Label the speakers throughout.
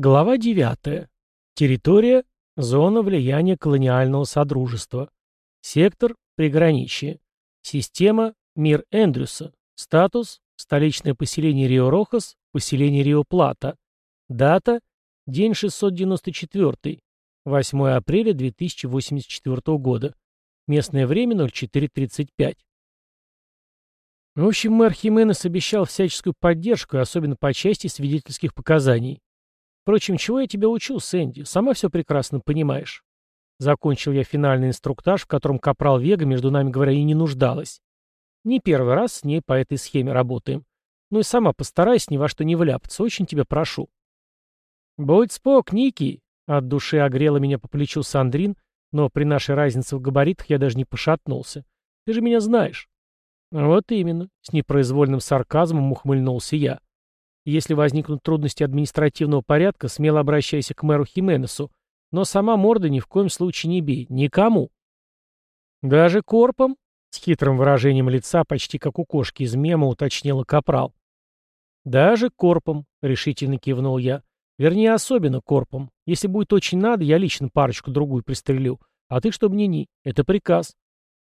Speaker 1: Глава 9. Территория – зона влияния колониального содружества. Сектор – приграничие. Система – мир Эндрюса. Статус – столичное поселение Рио-Рохас, поселение Рио-Плата. Дата – день 694, 8 апреля 2084 года. Местное время 04.35. В общем, мэр Хименес обещал всяческую поддержку, особенно по части свидетельских показаний. Впрочем, чего я тебя учу, Сэнди? Сама все прекрасно понимаешь. Закончил я финальный инструктаж, в котором капрал Вега, между нами говоря, и не нуждалась. Не первый раз с ней по этой схеме работаем. Ну и сама постарайся ни во что не вляпаться, очень тебя прошу. Будь спок, Ники! От души огрела меня по плечу Сандрин, но при нашей разнице в габаритах я даже не пошатнулся. Ты же меня знаешь. Вот именно, с непроизвольным сарказмом ухмыльнулся я. Если возникнут трудности административного порядка, смело обращайся к мэру Хименесу, но сама морда ни в коем случае не бей. Никому. Даже корпом? С хитрым выражением лица, почти как у кошки из мема, уточнила Капрал. Даже корпом, решительно кивнул я. Вернее, особенно корпом. Если будет очень надо, я лично парочку-другую пристрелю. А ты, чтобы не ни. Это приказ.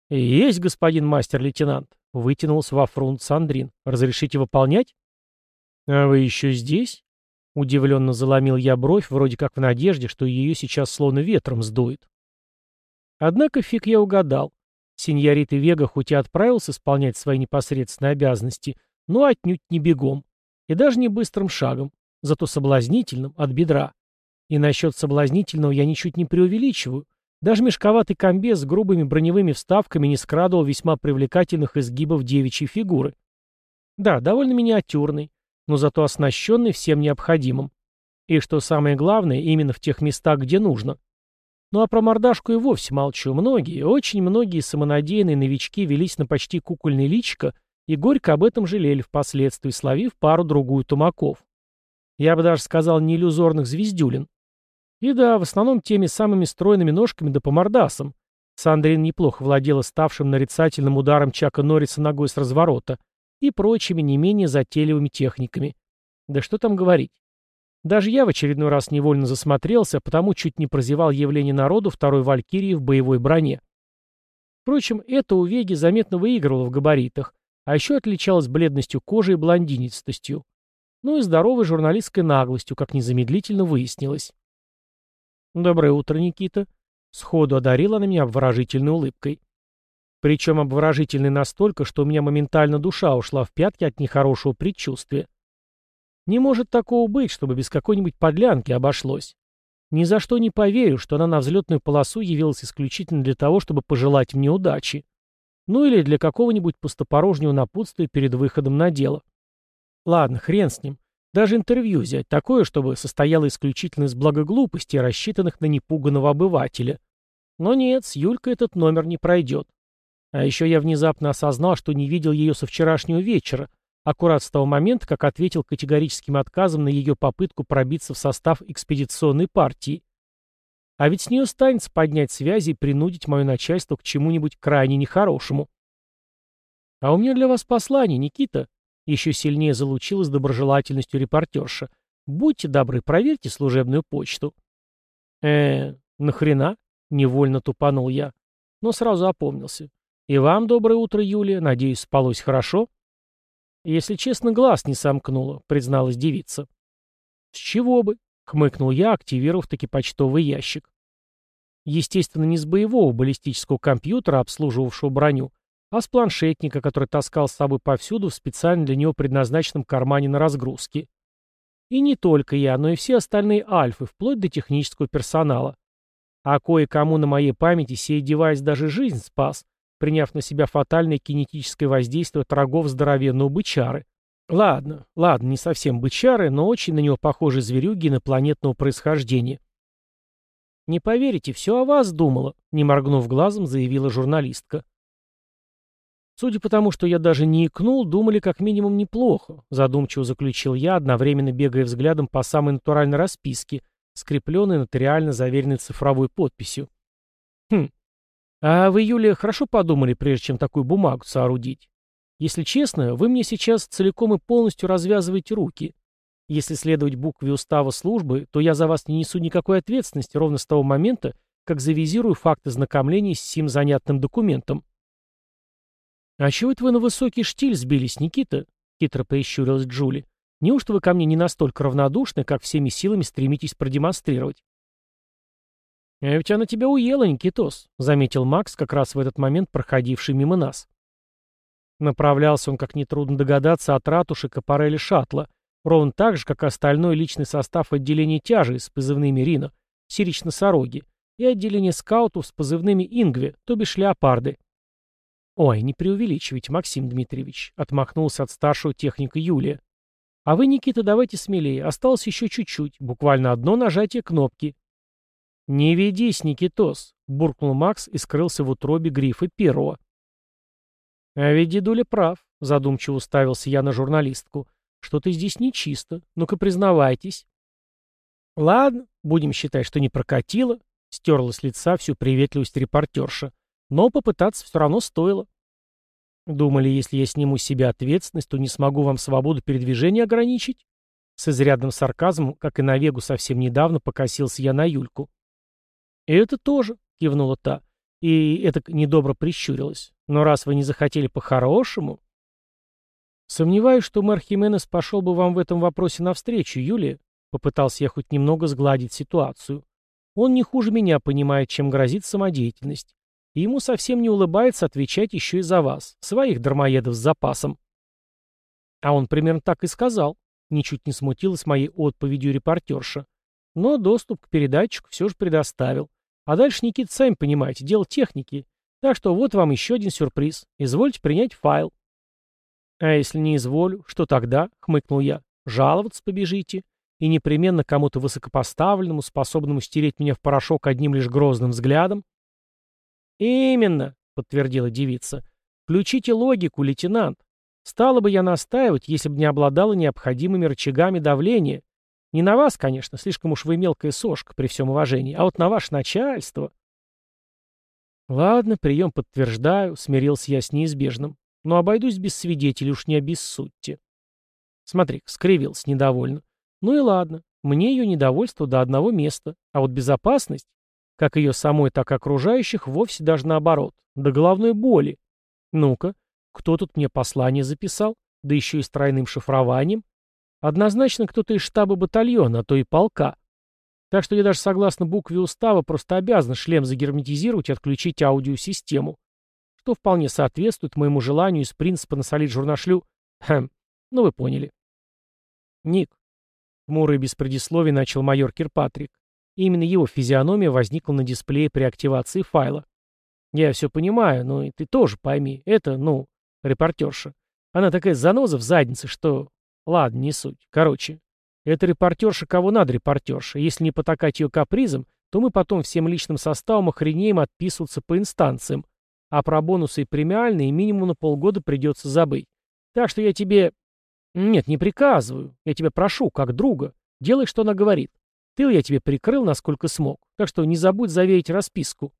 Speaker 1: Есть, господин мастер-лейтенант. Вытянулся во фрунт Сандрин. Разрешите выполнять? «А вы еще здесь?» Удивленно заломил я бровь, вроде как в надежде, что ее сейчас словно ветром сдует. Однако фиг я угадал. Синьорит Вега хоть и отправился исполнять свои непосредственные обязанности, но отнюдь не бегом. И даже не быстрым шагом, зато соблазнительным, от бедра. И насчет соблазнительного я ничуть не преувеличиваю. Даже мешковатый комбез с грубыми броневыми вставками не скрадывал весьма привлекательных изгибов девичьей фигуры. Да, довольно миниатюрный, но зато оснащенный всем необходимым. И что самое главное, именно в тех местах, где нужно. Ну а про мордашку и вовсе молчу. Многие, очень многие самонадеянные новички велись на почти кукольный личико и горько об этом жалели впоследствии, словив пару-другую тумаков. Я бы даже сказал, не иллюзорных звездюлин. И да, в основном теми самыми стройными ножками да по мордасам. Сандрин неплохо владела ставшим нарицательным ударом Чака Норриса ногой с разворота, и прочими не менее затейливыми техниками. Да что там говорить. Даже я в очередной раз невольно засмотрелся, потому чуть не прозевал явление народу второй валькирии в боевой броне. Впрочем, это у Веги заметно выигрывало в габаритах, а еще отличалось бледностью кожи и блондинистостью. Ну и здоровой журналистской наглостью, как незамедлительно выяснилось. «Доброе утро, Никита», — сходу одарила она меня обворожительной улыбкой. Причем обворожительный настолько, что у меня моментально душа ушла в пятки от нехорошего предчувствия. Не может такого быть, чтобы без какой-нибудь подлянки обошлось. Ни за что не поверю, что она на взлетную полосу явилась исключительно для того, чтобы пожелать мне удачи. Ну или для какого-нибудь пустопорожнего напутствия перед выходом на дело. Ладно, хрен с ним. Даже интервью взять такое, чтобы состояло исключительно из благоглупости, рассчитанных на непуганного обывателя. Но нет, с Юлькой этот номер не пройдет. А еще я внезапно осознал, что не видел ее со вчерашнего вечера, аккурат с того момента, как ответил категорическим отказом на ее попытку пробиться в состав экспедиционной партии. А ведь с нее станется поднять связи и принудить мое начальство к чему-нибудь крайне нехорошему. «А у меня для вас послание, Никита», — еще сильнее залучилась доброжелательностью репортерша. «Будьте добры, проверьте служебную почту». «Э, нахрена?» — невольно тупанул я, но сразу опомнился. «И вам доброе утро, Юлия. Надеюсь, спалось хорошо?» «Если честно, глаз не сомкнула», — призналась девица. «С чего бы?» — хмыкнул я, активировав таки почтовый ящик. Естественно, не с боевого баллистического компьютера, обслуживавшего броню, а с планшетника, который таскал с собой повсюду в специально для него предназначенном кармане на разгрузке. И не только я, но и все остальные альфы, вплоть до технического персонала. А кое-кому на моей памяти сей девайс даже жизнь спас, приняв на себя фатальное кинетическое воздействие рогов здоровенного бычары. Ладно, ладно, не совсем бычары, но очень на него похожи зверюги инопланетного происхождения. «Не поверите, все о вас думала», — не моргнув глазом, заявила журналистка. Судя по тому, что я даже не икнул, думали как минимум неплохо, задумчиво заключил я, одновременно бегая взглядом по самой натуральной расписке, скрепленной нотариально заверенной цифровой подписью. Хм, а вы, Юлия, хорошо подумали, прежде чем такую бумагу соорудить? Если честно, вы мне сейчас целиком и полностью развязываете руки. Если следовать букве устава службы, то я за вас не несу никакой ответственности ровно с того момента, как завизирую факт ознакомления с сим занятным документом. «А чего это вы на высокий штиль сбились, Никита?» — хитро прищурилась Джули. «Неужто вы ко мне не настолько равнодушны, как всеми силами стремитесь продемонстрировать?» «А ведь она тебя уела, Никитос», — заметил Макс, как раз в этот момент проходивший мимо нас. Направлялся он, как нетрудно догадаться, от ратуши к аппарели шаттла, ровно так же, как остальной личный состав отделения тяжей с позывными Рино, Сирич-носороги, и отделение скаутов с позывными Ингве, то бишь леопарды. «Ой, не преувеличивайте, Максим Дмитриевич», — отмахнулся от старшего техника Юлия. «А вы, Никита, давайте смелее, осталось еще чуть-чуть, буквально одно нажатие кнопки». «Не ведись, Никитос», — буркнул Макс и скрылся в утробе грифа первого. «А ведь дедуля прав», — задумчиво уставился я на журналистку. «Что-то здесь нечисто. Ну-ка, признавайтесь». «Ладно, будем считать, что не прокатило», — стерла с лица всю приветливость репортерша. «Но попытаться все равно стоило». «Думали, если я сниму с себя ответственность, то не смогу вам свободу передвижения ограничить?» С изрядным сарказмом, как и на Вегу совсем недавно, покосился я на Юльку. «Это тоже», — кивнула та. И это недобро прищурилась. «Но раз вы не захотели по-хорошему...» «Сомневаюсь, что мэр Хименес пошел бы вам в этом вопросе навстречу, Юлия», — попытался я хоть немного сгладить ситуацию. «Он не хуже меня понимает, чем грозит самодеятельность. И ему совсем не улыбается отвечать еще и за вас, своих дармоедов с запасом». А он примерно так и сказал. Ничуть не смутилась моей отповедью репортерша. Но доступ к передатчику все же предоставил. А дальше, Никита, сами понимаете, дело техники. Так что вот вам еще один сюрприз. Извольте принять файл. А если не изволю, что тогда? Хмыкнул я. Жаловаться побежите. И непременно кому-то высокопоставленному, способному стереть меня в порошок одним лишь грозным взглядом? Именно, подтвердила девица. Включите логику, лейтенант. Стало бы я настаивать, если бы не обладала необходимыми рычагами давления, не на вас, конечно, слишком уж вы мелкая сошка, при всем уважении, а вот на ваше начальство. Ладно, прием подтверждаю, смирился я с неизбежным. Но обойдусь без свидетелей, уж не обессудьте. Смотри, скривился недовольно. Ну и ладно, мне ее недовольство до одного места, а вот безопасность, как ее самой, так и окружающих, вовсе даже наоборот, до головной боли. Ну-ка, кто тут мне послание записал, да еще и с тройным шифрованием? Однозначно кто-то из штаба батальона, а то и полка. Так что я даже согласно букве устава просто обязан шлем загерметизировать и отключить аудиосистему, что вполне соответствует моему желанию из принципа насолить журнашлю... Хм, ну вы поняли. Ник. Хмурый без предисловий начал майор Кирпатрик. Именно его физиономия возникла на дисплее при активации файла. Я все понимаю, но и ты тоже пойми. Это, ну, репортерша. Она такая заноза в заднице, что Ладно, не суть. Короче, это репортерша кого надо репортерша. Если не потакать ее капризом, то мы потом всем личным составом охренеем отписываться по инстанциям. А про бонусы и премиальные минимум на полгода придется забыть. Так что я тебе... Нет, не приказываю. Я тебя прошу, как друга. Делай, что она говорит. Тыл я тебе прикрыл, насколько смог. Так что не забудь заверить расписку.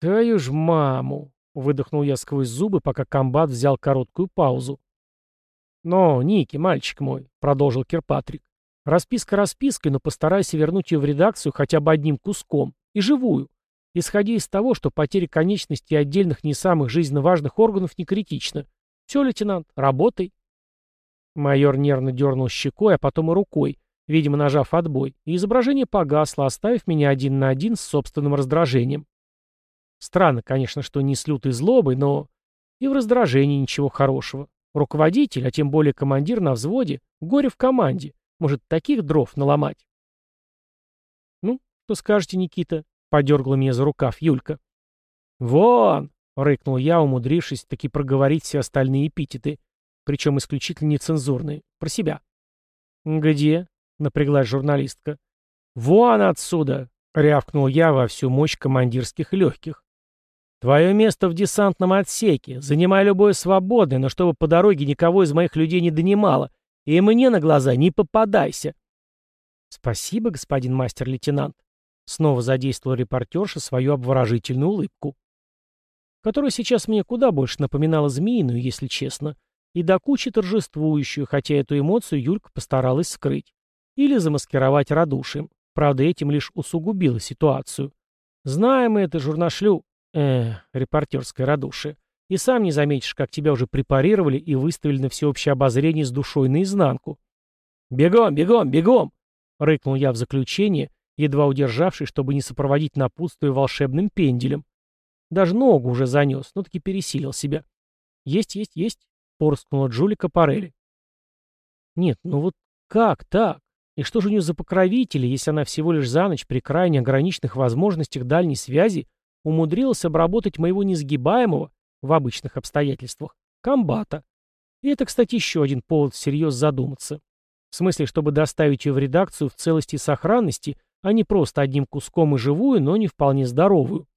Speaker 1: Твою ж маму! Выдохнул я сквозь зубы, пока комбат взял короткую паузу. «Но, Ники, мальчик мой», — продолжил Кирпатрик, — «расписка распиской, но постарайся вернуть ее в редакцию хотя бы одним куском, и живую, исходя из того, что потеря конечностей отдельных не самых жизненно важных органов не критична. Все, лейтенант, работай». Майор нервно дернул щекой, а потом и рукой, видимо, нажав отбой, и изображение погасло, оставив меня один на один с собственным раздражением. Странно, конечно, что не с лютой злобой, но и в раздражении ничего хорошего. Руководитель, а тем более командир на взводе, горе в команде. Может, таких дров наломать? «Ну, что скажете, Никита?» — подергала меня за рукав Юлька. «Вон!» — рыкнул я, умудрившись таки проговорить все остальные эпитеты, причем исключительно нецензурные, про себя. «Где?» — напряглась журналистка. «Вон отсюда!» — рявкнул я во всю мощь командирских легких. Твое место в десантном отсеке. Занимай любое свободное, но чтобы по дороге никого из моих людей не донимало. И мне на глаза не попадайся. Спасибо, господин мастер-лейтенант. Снова задействовал репортерша свою обворожительную улыбку. Которая сейчас мне куда больше напоминала змеиную, если честно. и до кучи торжествующую, хотя эту эмоцию Юлька постаралась скрыть. Или замаскировать радушием. Правда, этим лишь усугубила ситуацию. Знаем мы это, журнашлю... э репортерское радушие. И сам не заметишь, как тебя уже препарировали и выставили на всеобщее обозрение с душой наизнанку. «Бегом, бегом, бегом!» — рыкнул я в заключение, едва удержавшись, чтобы не сопроводить напутствие волшебным пенделем. Даже ногу уже занес, но таки пересилил себя. «Есть, есть, есть!» — порскнула Джулика Парелли. «Нет, ну вот как так? И что же у нее за покровители, если она всего лишь за ночь при крайне ограниченных возможностях дальней связи умудрилась обработать моего несгибаемого, в обычных обстоятельствах, комбата. И это, кстати, еще один повод всерьез задуматься. В смысле, чтобы доставить ее в редакцию в целости и сохранности, а не просто одним куском и живую, но не вполне здоровую.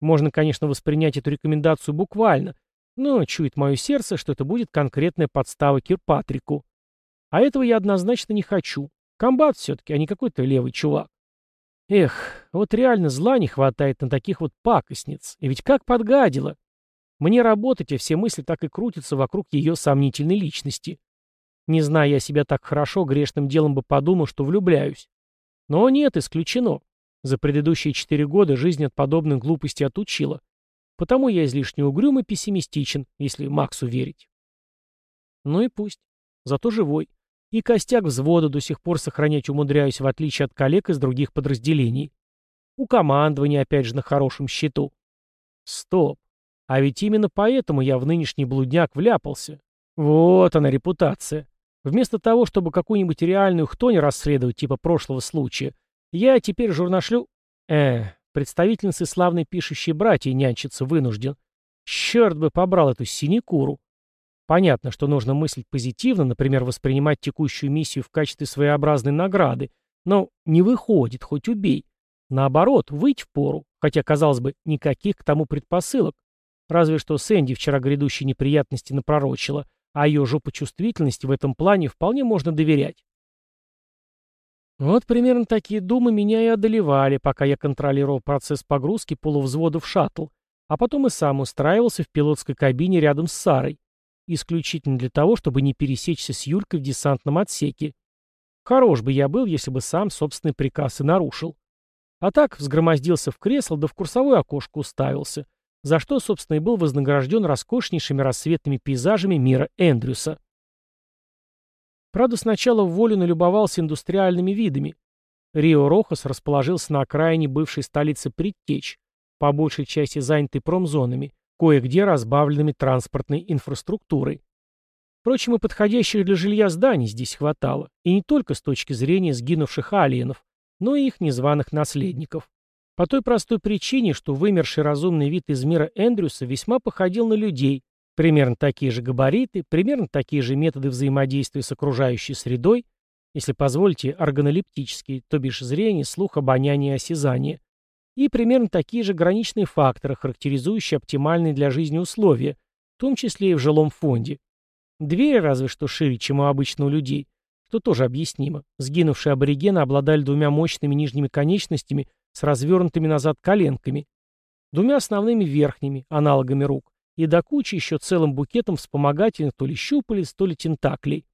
Speaker 1: Можно, конечно, воспринять эту рекомендацию буквально, но чует мое сердце, что это будет конкретная подстава Кирпатрику. А этого я однозначно не хочу. Комбат все-таки, а не какой-то левый чувак. Эх, вот реально зла не хватает на таких вот пакостниц. И ведь как подгадила. Мне работать, а все мысли так и крутятся вокруг ее сомнительной личности. Не зная я себя так хорошо, грешным делом бы подумал, что влюбляюсь. Но нет, исключено. За предыдущие четыре года жизнь от подобных глупостей отучила. Потому я излишне угрюм и пессимистичен, если Максу верить. Ну и пусть. Зато живой. И костяк взвода до сих пор сохранять умудряюсь, в отличие от коллег из других подразделений. У командования опять же на хорошем счету. Стоп. А ведь именно поэтому я в нынешний блудняк вляпался. Вот она репутация. Вместо того, чтобы какую-нибудь реальную хтонь расследовать типа прошлого случая, я теперь журнашлю... Э, представительницы славной пишущей братья нянчиться вынужден. Черт бы побрал эту синекуру. Понятно, что нужно мыслить позитивно, например, воспринимать текущую миссию в качестве своеобразной награды, но не выходит, хоть убей. Наоборот, выть в пору, хотя, казалось бы, никаких к тому предпосылок. Разве что Сэнди вчера грядущие неприятности напророчила, а ее жопочувствительности в этом плане вполне можно доверять. Вот примерно такие думы меня и одолевали, пока я контролировал процесс погрузки полувзвода в шаттл, а потом и сам устраивался в пилотской кабине рядом с Сарой, исключительно для того, чтобы не пересечься с Юлькой в десантном отсеке. Хорош бы я был, если бы сам собственный приказ и нарушил. А так взгромоздился в кресло, да в курсовое окошко уставился — за что, собственно, и был вознагражден роскошнейшими рассветными пейзажами мира Эндрюса. Правда, сначала в волю налюбовался индустриальными видами. Рио-Рохас расположился на окраине бывшей столицы Предтеч, по большей части занятой промзонами, кое-где разбавленными транспортной инфраструктурой. Впрочем, и подходящих для жилья зданий здесь хватало, и не только с точки зрения сгинувших алиенов, но и их незваных наследников. По той простой причине, что вымерший разумный вид из мира Эндрюса весьма походил на людей, примерно такие же габариты, примерно такие же методы взаимодействия с окружающей средой, если позволите, органолептические, то бишь зрение, слух, обоняние и осязание, и примерно такие же граничные факторы, характеризующие оптимальные для жизни условия, в том числе и в жилом фонде. Двери разве что шире, чем у обычных людей, что тоже объяснимо. Сгинувшие аборигены обладали двумя мощными нижними конечностями – с развернутыми назад коленками, двумя основными верхними, аналогами рук, и до кучи еще целым букетом вспомогательных то ли щупалец, то ли тентаклей.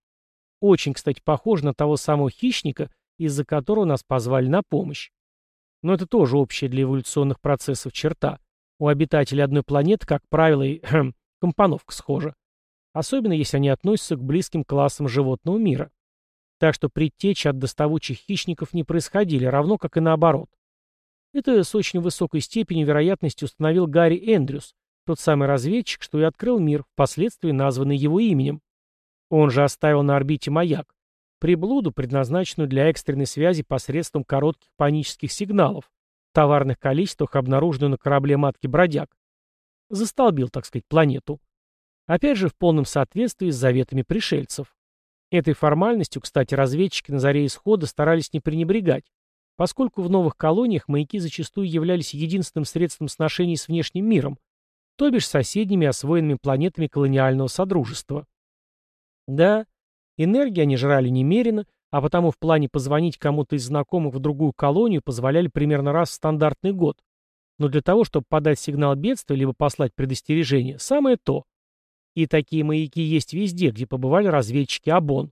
Speaker 1: Очень, кстати, похож на того самого хищника, из-за которого нас позвали на помощь. Но это тоже общая для эволюционных процессов черта. У обитателей одной планеты, как правило, и хм, компоновка схожа. Особенно, если они относятся к близким классам животного мира. Так что предтечи от доставучих хищников не происходили, равно как и наоборот. Это с очень высокой степенью вероятности установил Гарри Эндрюс, тот самый разведчик, что и открыл мир, впоследствии названный его именем. Он же оставил на орбите маяк, приблуду, предназначенную для экстренной связи посредством коротких панических сигналов, товарных количествах, обнаруженную на корабле матки «Бродяг». Застолбил, так сказать, планету. Опять же, в полном соответствии с заветами пришельцев. Этой формальностью, кстати, разведчики на заре исхода старались не пренебрегать, поскольку в новых колониях маяки зачастую являлись единственным средством сношений с внешним миром, то бишь соседними освоенными планетами колониального содружества. Да, энергии они жрали немерено, а потому в плане позвонить кому-то из знакомых в другую колонию позволяли примерно раз в стандартный год. Но для того, чтобы подать сигнал бедствия либо послать предостережение, самое то. И такие маяки есть везде, где побывали разведчики ОБОН.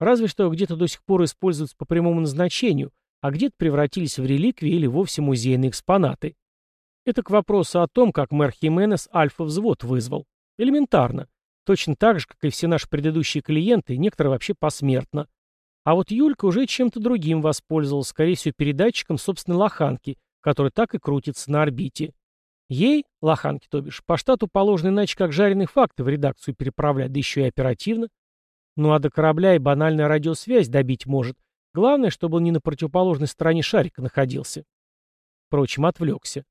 Speaker 1: Разве что где-то до сих пор используются по прямому назначению, а где-то превратились в реликвии или вовсе музейные экспонаты. Это к вопросу о том, как мэр Хименес альфа-взвод вызвал. Элементарно. Точно так же, как и все наши предыдущие клиенты, некоторые вообще посмертно. А вот Юлька уже чем-то другим воспользовалась, скорее всего, передатчиком собственной лоханки, который так и крутится на орбите. Ей, лоханке то бишь, по штату положено иначе как жареные факты в редакцию переправлять, да еще и оперативно. Ну а до корабля и банальная радиосвязь добить может. Главное, чтобы он не на противоположной стороне шарика находился. Впрочем, отвлекся.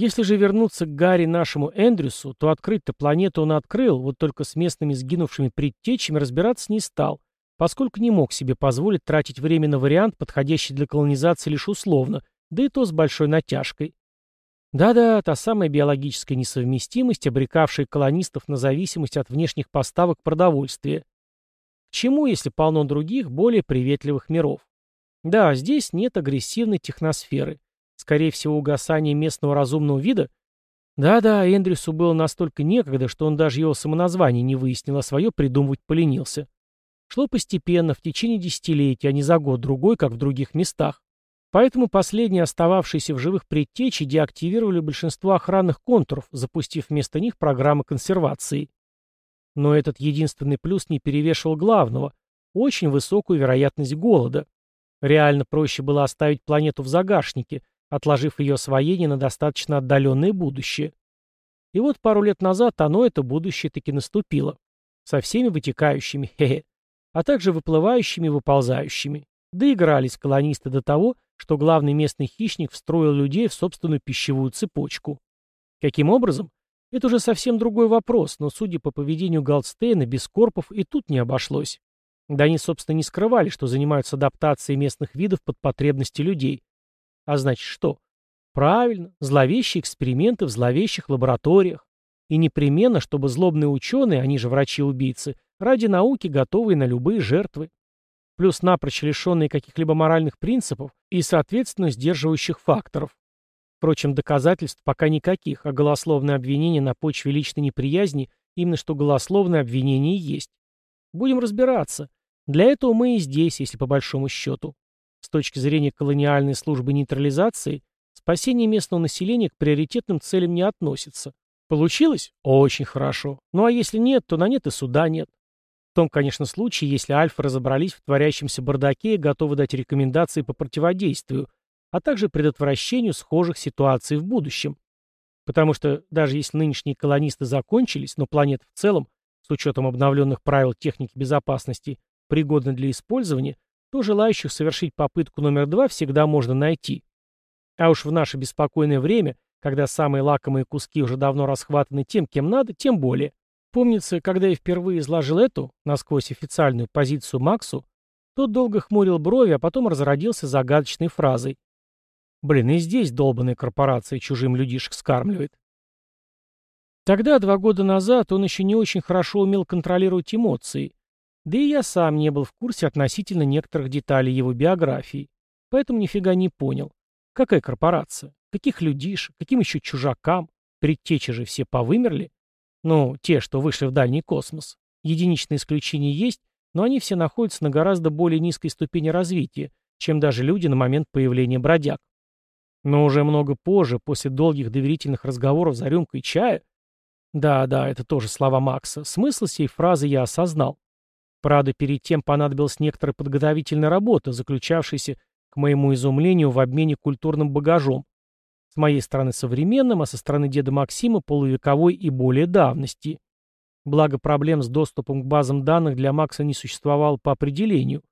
Speaker 1: Если же вернуться к Гарри нашему Эндрюсу, то открыть-то планету он открыл, вот только с местными сгинувшими предтечами разбираться не стал, поскольку не мог себе позволить тратить время на вариант, подходящий для колонизации лишь условно, да и то с большой натяжкой. Да-да, та самая биологическая несовместимость, обрекавшая колонистов на зависимость от внешних поставок продовольствия. К чему, если полно других, более приветливых миров? Да, здесь нет агрессивной техносферы. Скорее всего, угасание местного разумного вида? Да-да, Эндрюсу было настолько некогда, что он даже его самоназвание не выяснил, а свое придумывать поленился. Шло постепенно, в течение десятилетий, а не за год-другой, как в других местах. Поэтому последние остававшиеся в живых предтечи деактивировали большинство охранных контуров, запустив вместо них программы консервации. Но этот единственный плюс не перевешивал главного – очень высокую вероятность голода. Реально проще было оставить планету в загашнике, отложив ее освоение на достаточно отдаленное будущее. И вот пару лет назад оно, это будущее, таки наступило. Со всеми вытекающими, хе-хе, а также выплывающими и выползающими. Доигрались колонисты до того, что главный местный хищник встроил людей в собственную пищевую цепочку. Каким образом? Это уже совсем другой вопрос, но, судя по поведению Галдстейна, без корпов и тут не обошлось. Да они, собственно, не скрывали, что занимаются адаптацией местных видов под потребности людей. А значит что? Правильно, зловещие эксперименты в зловещих лабораториях. И непременно, чтобы злобные ученые, они же врачи-убийцы, ради науки готовые на любые жертвы плюс напрочь лишенные каких-либо моральных принципов и, соответственно, сдерживающих факторов. Впрочем, доказательств пока никаких, а голословное обвинение на почве личной неприязни именно что голословное обвинение и есть. Будем разбираться. Для этого мы и здесь, если по большому счету. С точки зрения колониальной службы нейтрализации, спасение местного населения к приоритетным целям не относится. Получилось? Очень хорошо. Ну а если нет, то на нет и суда нет том, конечно, случае, если альфа разобрались в творящемся бардаке и готовы дать рекомендации по противодействию, а также предотвращению схожих ситуаций в будущем. Потому что даже если нынешние колонисты закончились, но планета в целом, с учетом обновленных правил техники безопасности, пригодна для использования, то желающих совершить попытку номер два всегда можно найти. А уж в наше беспокойное время, когда самые лакомые куски уже давно расхватаны тем, кем надо, тем более. Помнится, когда я впервые изложил эту, насквозь официальную позицию Максу, тот долго хмурил брови, а потом разродился загадочной фразой. «Блин, и здесь долбанная корпорация чужим людишек скармливает». Тогда, два года назад, он еще не очень хорошо умел контролировать эмоции, да и я сам не был в курсе относительно некоторых деталей его биографии, поэтому нифига не понял. Какая корпорация? Каких людишек? Каким еще чужакам? Предтечи же все повымерли? Ну, те, что вышли в дальний космос. Единичные исключения есть, но они все находятся на гораздо более низкой ступени развития, чем даже люди на момент появления бродяг. Но уже много позже, после долгих доверительных разговоров за рюмкой чая... Да-да, это тоже слова Макса. Смысл сей фразы я осознал. Правда, перед тем понадобилась некоторая подготовительная работа, заключавшаяся, к моему изумлению, в обмене культурным багажом, с моей стороны современным, а со стороны деда Максима полувековой и более давности. Благо проблем с доступом к базам данных для Макса не существовало по определению.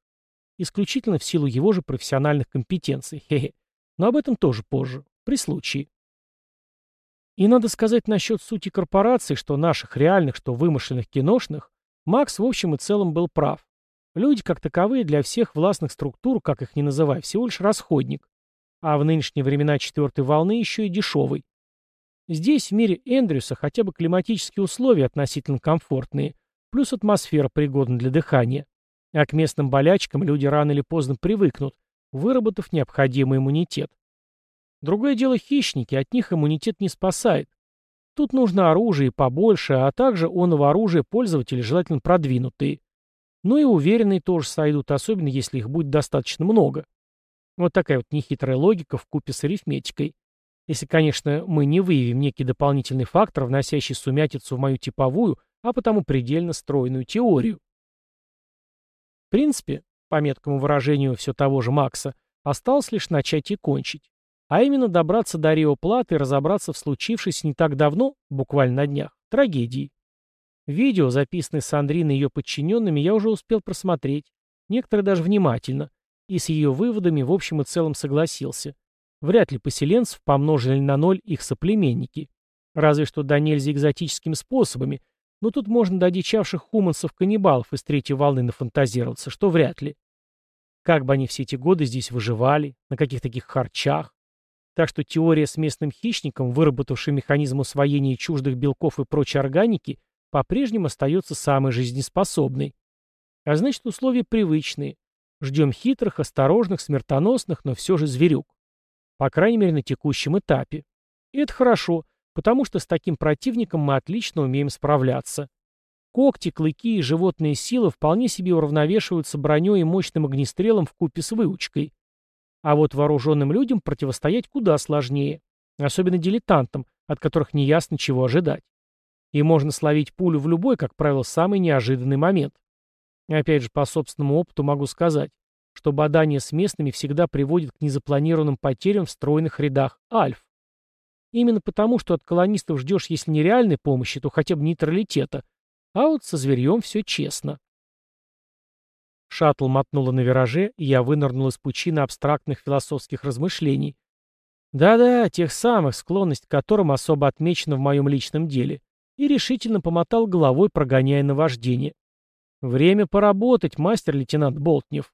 Speaker 1: Исключительно в силу его же профессиональных компетенций. Хе-хе. Но об этом тоже позже, при случае. И надо сказать насчет сути корпораций, что наших реальных, что вымышленных киношных, Макс в общем и целом был прав. Люди, как таковые, для всех властных структур, как их ни называй, всего лишь расходник а в нынешние времена четвертой волны еще и дешевый. Здесь, в мире Эндрюса, хотя бы климатические условия относительно комфортные, плюс атмосфера пригодна для дыхания. А к местным болячкам люди рано или поздно привыкнут, выработав необходимый иммунитет. Другое дело хищники, от них иммунитет не спасает. Тут нужно оружие побольше, а также оного оружия пользователи желательно продвинутые. Ну и уверенные тоже сойдут, особенно если их будет достаточно много. Вот такая вот нехитрая логика в купе с арифметикой. Если, конечно, мы не выявим некий дополнительный фактор, вносящий сумятицу в мою типовую, а потому предельно стройную теорию. В принципе, по меткому выражению все того же Макса, осталось лишь начать и кончить. А именно добраться до Рио Платы и разобраться в случившейся не так давно, буквально на днях, трагедии. Видео, записанное Сандриной и ее подчиненными, я уже успел просмотреть, некоторые даже внимательно, и с ее выводами в общем и целом согласился. Вряд ли поселенцев помножили на ноль их соплеменники. Разве что до нельзя экзотическими способами, но тут можно до дичавших хуманцев-каннибалов из третьей волны нафантазироваться, что вряд ли. Как бы они все эти годы здесь выживали, на каких таких харчах. Так что теория с местным хищником, выработавшим механизм усвоения чуждых белков и прочей органики, по-прежнему остается самой жизнеспособной. А значит, условия привычные. Ждем хитрых, осторожных, смертоносных, но все же зверюк. По крайней мере, на текущем этапе. И это хорошо, потому что с таким противником мы отлично умеем справляться. Когти, клыки и животные силы вполне себе уравновешиваются броней и мощным огнестрелом в купе с выучкой. А вот вооруженным людям противостоять куда сложнее, особенно дилетантам, от которых неясно чего ожидать. И можно словить пулю в любой, как правило, самый неожиданный момент. Опять же, по собственному опыту могу сказать, что бадание с местными всегда приводит к незапланированным потерям в стройных рядах альф. Именно потому, что от колонистов ждешь, если не реальной помощи, то хотя бы нейтралитета, а вот со зверьем все честно. Шаттл мотнула на вираже, и я вынырнул из пучины абстрактных философских размышлений. Да-да, тех самых, склонность к которым особо отмечена в моем личном деле, и решительно помотал головой, прогоняя наваждение. Время поработать, мастер-лейтенант Болтнев.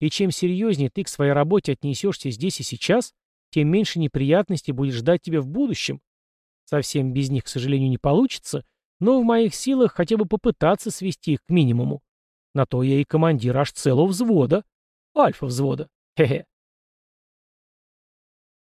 Speaker 1: И чем серьезнее ты к своей работе отнесешься здесь и сейчас, тем меньше неприятностей будет ждать тебя в будущем. Совсем без них, к сожалению, не получится, но в моих силах хотя бы попытаться свести их к минимуму. На то я и командир аж целого взвода. Альфа-взвода. Хе-хе.